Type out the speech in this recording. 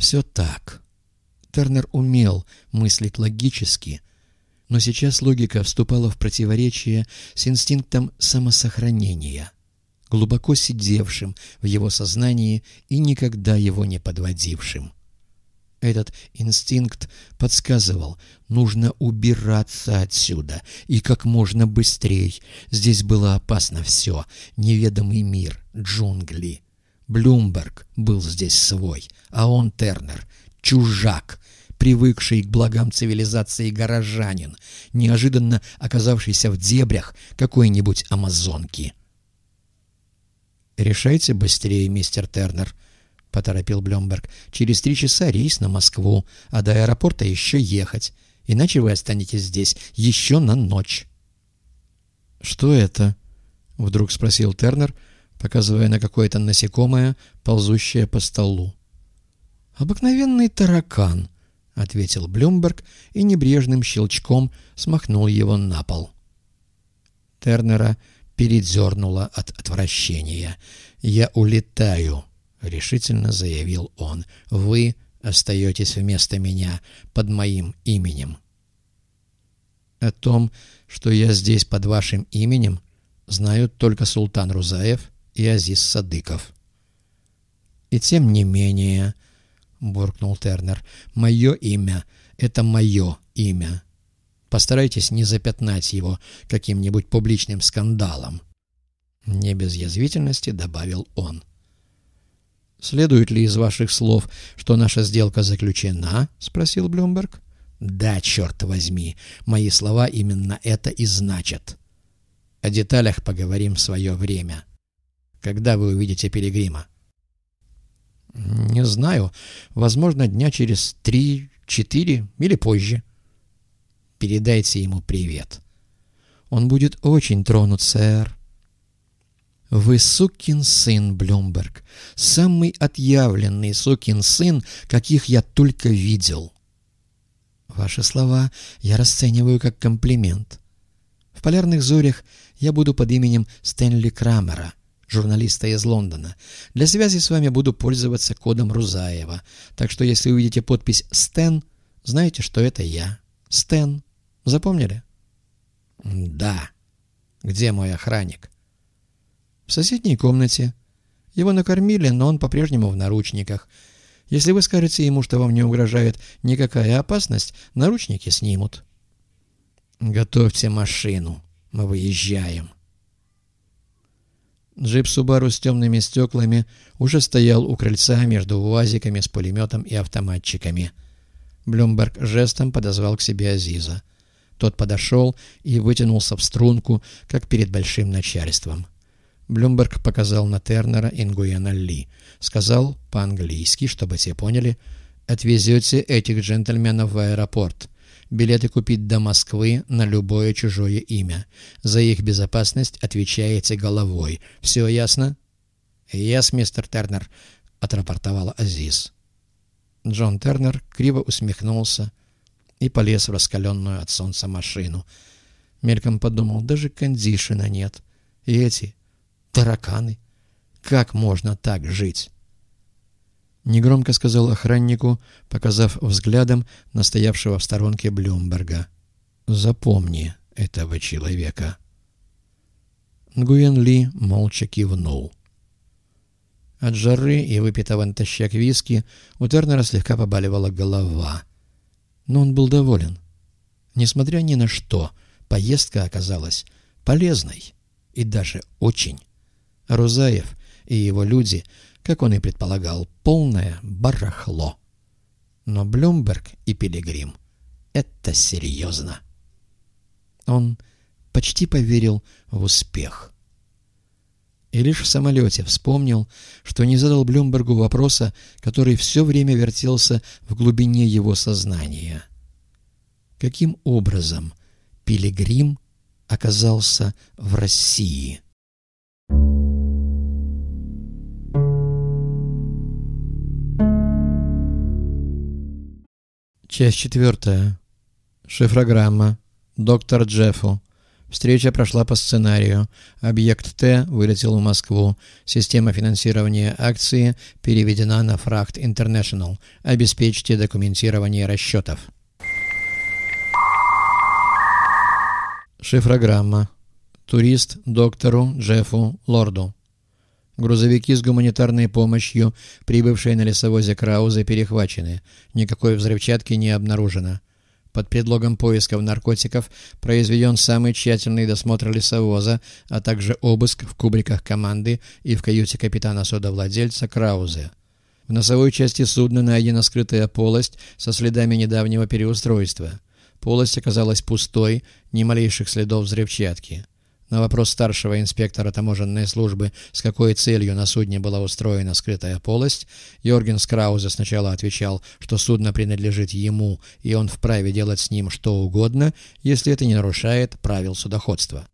Все так. Тернер умел мыслить логически, но сейчас логика вступала в противоречие с инстинктом самосохранения, глубоко сидевшим в его сознании и никогда его не подводившим. Этот инстинкт подсказывал, нужно убираться отсюда, и как можно быстрее. Здесь было опасно все, неведомый мир, джунгли. Блумберг был здесь свой, а он, Тернер, чужак, привыкший к благам цивилизации горожанин, неожиданно оказавшийся в дебрях какой-нибудь амазонки. «Решайте быстрее, мистер Тернер», — поторопил Блемберг. «Через три часа рейс на Москву, а до аэропорта еще ехать. Иначе вы останетесь здесь еще на ночь». «Что это?» — вдруг спросил Тернер, показывая на какое-то насекомое, ползущее по столу. «Обыкновенный таракан», — ответил Блюмберг и небрежным щелчком смахнул его на пол. Тернера передернуло от отвращения. «Я улетаю», — решительно заявил он. «Вы остаетесь вместо меня под моим именем». «О том, что я здесь под вашим именем, знают только Султан Рузаев и Азиз Садыков». «И тем не менее», — буркнул Тернер, — «мое имя — это мое имя. Постарайтесь не запятнать его каким-нибудь публичным скандалом». Не без язвительности добавил он. «Следует ли из ваших слов, что наша сделка заключена?» — спросил Блюмберг. «Да, черт возьми, мои слова именно это и значат. О деталях поговорим в свое время. Когда вы увидите Пилигрима?» «Не знаю. Возможно, дня через три, четыре или позже. Передайте ему привет. Он будет очень тронут, сэр». Вы сукин сын, Блюмберг. Самый отъявленный сукин сын, каких я только видел. Ваши слова я расцениваю как комплимент. В «Полярных зорях» я буду под именем Стэнли Крамера, журналиста из Лондона. Для связи с вами буду пользоваться кодом Рузаева. Так что если увидите подпись «Стэн», знаете, что это я. Стэн. Запомнили? Да. Где мой охранник? В соседней комнате. Его накормили, но он по-прежнему в наручниках. Если вы скажете ему, что вам не угрожает никакая опасность, наручники снимут. «Готовьте машину. Мы выезжаем». Джип Субару с темными стеклами уже стоял у крыльца между УАЗиками с пулеметом и автоматчиками. Блюмберг жестом подозвал к себе Азиза. Тот подошел и вытянулся в струнку, как перед большим начальством. Блюмберг показал на Тернера и Нгуена Ли. Сказал по-английски, чтобы все поняли, «Отвезете этих джентльменов в аэропорт. Билеты купить до Москвы на любое чужое имя. За их безопасность отвечаете головой. Все ясно?» «Яс, мистер Тернер», — отрапортовал Азиз. Джон Тернер криво усмехнулся и полез в раскаленную от солнца машину. Мельком подумал, даже кондишена нет. И эти Тараканы. Как можно так жить? Негромко сказал охраннику, показав взглядом настоявшего в сторонке Блюмберга. «Запомни этого человека». Нгуен Ли молча кивнул. От жары и выпитого натощак виски у Тернера слегка побаливала голова. Но он был доволен. Несмотря ни на что, поездка оказалась полезной и даже очень. Рузаев и его люди, как он и предполагал, полное барахло. Но Блюмберг и Пилигрим — это серьезно. Он почти поверил в успех. И лишь в самолете вспомнил, что не задал Блюмбергу вопроса, который все время вертелся в глубине его сознания. Каким образом Пилигрим оказался в России? Часть четвертая. Шифрограмма. Доктор Джеффу. Встреча прошла по сценарию. Объект Т вылетел в Москву. Система финансирования акции переведена на Фрахт International. Обеспечьте документирование расчетов. Шифрограмма. Турист доктору Джеффу Лорду. Грузовики с гуманитарной помощью, прибывшие на лесовозе Крауза, перехвачены. Никакой взрывчатки не обнаружено. Под предлогом поисков наркотиков произведен самый тщательный досмотр лесовоза, а также обыск в кубриках команды и в каюте капитана-судовладельца Краузе. В носовой части судна найдена скрытая полость со следами недавнего переустройства. Полость оказалась пустой, ни малейших следов взрывчатки. На вопрос старшего инспектора таможенной службы, с какой целью на судне была устроена скрытая полость, Йорген Скраузе сначала отвечал, что судно принадлежит ему, и он вправе делать с ним что угодно, если это не нарушает правил судоходства.